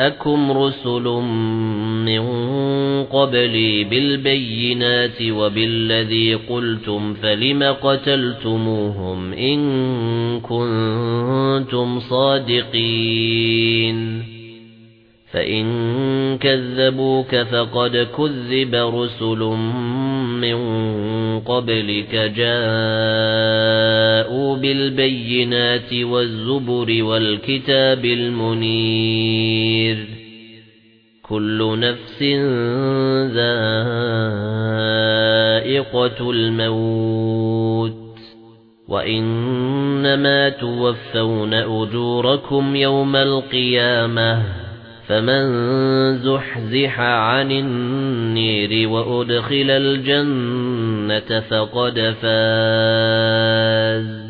جَاءَكُمْ رُسُلٌ مِنْ قَبْلِي بِالْبَيِّنَاتِ وَبِالَّذِي قُلْتُمْ فَلِمَ قَتَلْتُمُوهُمْ إِن كُنتُمْ صَادِقِينَ فَإِن كَذَّبُوكَ فَقَدْ كُذِّبَ رُسُلٌ مِنْ قَبْلِكَ جَاءُوا بِالْبَيِّنَاتِ وَالزُّبُرِ وَالْكِتَابِ الْمُنِيرِ كُلُّ نَفْسٍ ذَائِقَةُ الْمَوْتِ وَإِنَّمَا تُوَفَّوْنَ أُجُورَكُمْ يَوْمَ الْقِيَامَةِ فَمَن زُحْزِحَ عَنِ النِّيرِ وَأُدْخِلَ الْجَنَّةَ فَقَدْ فَازَ